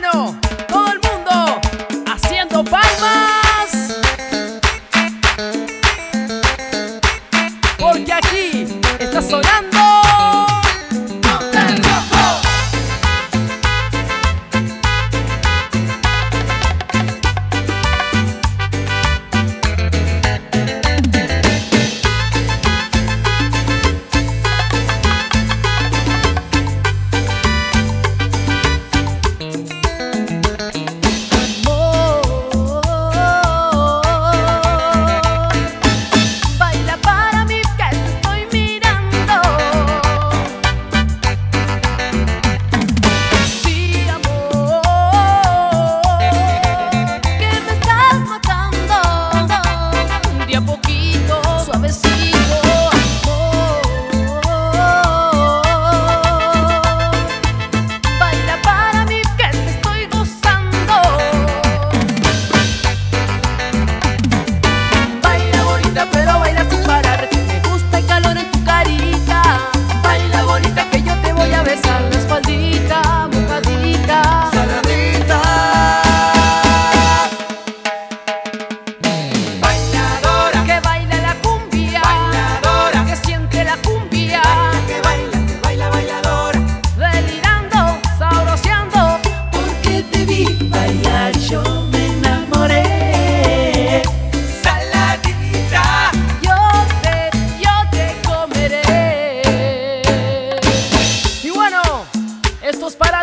bueno,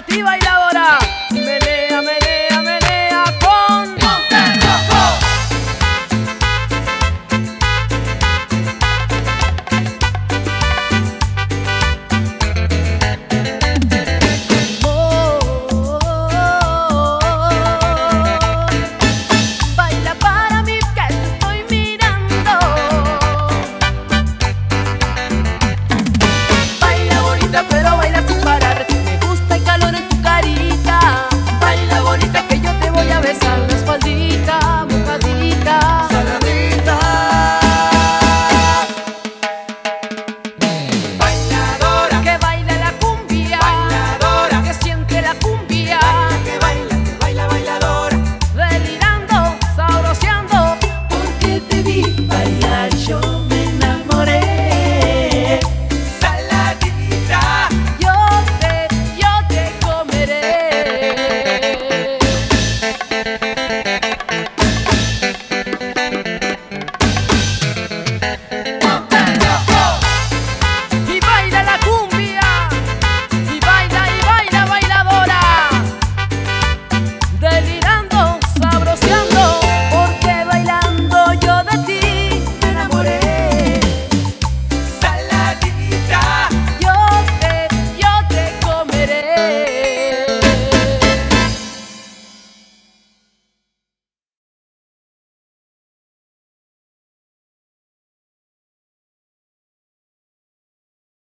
comeré. Y bueno,